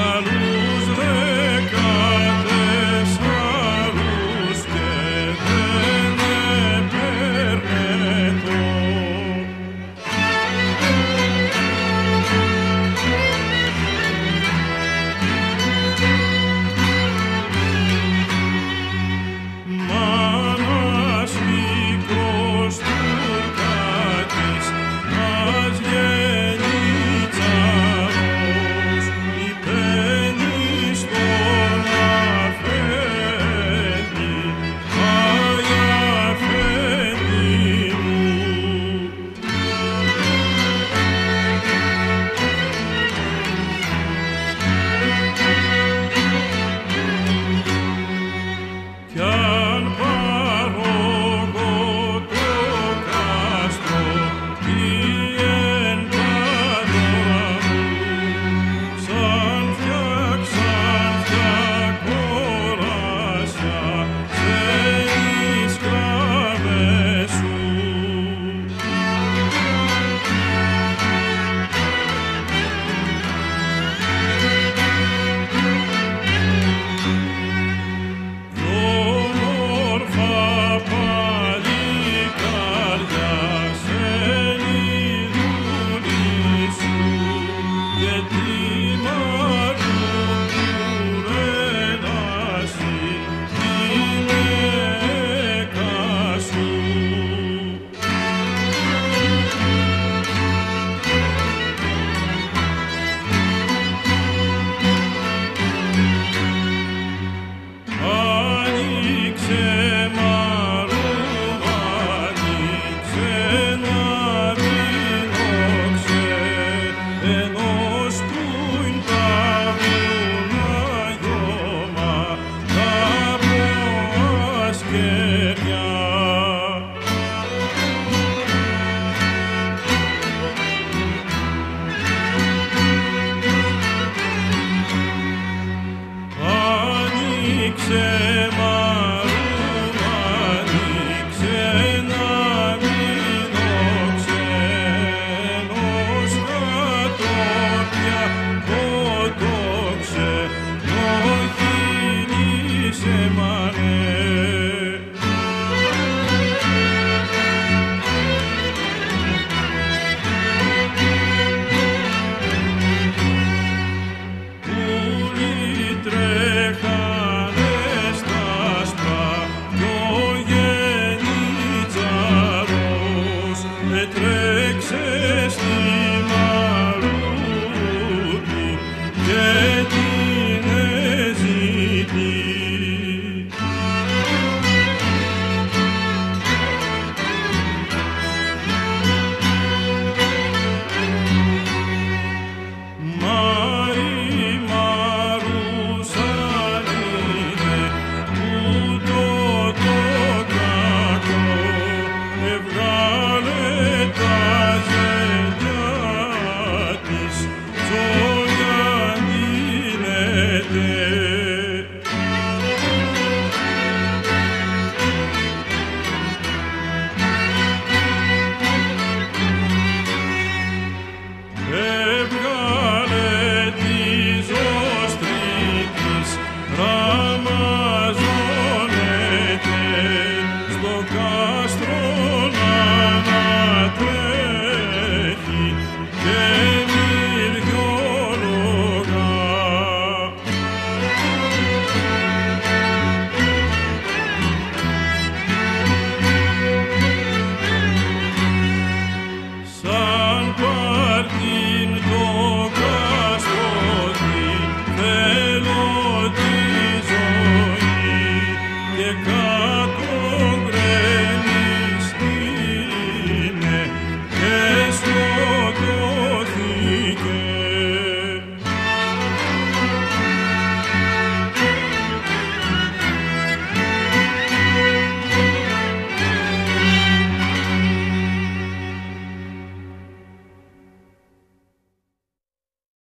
are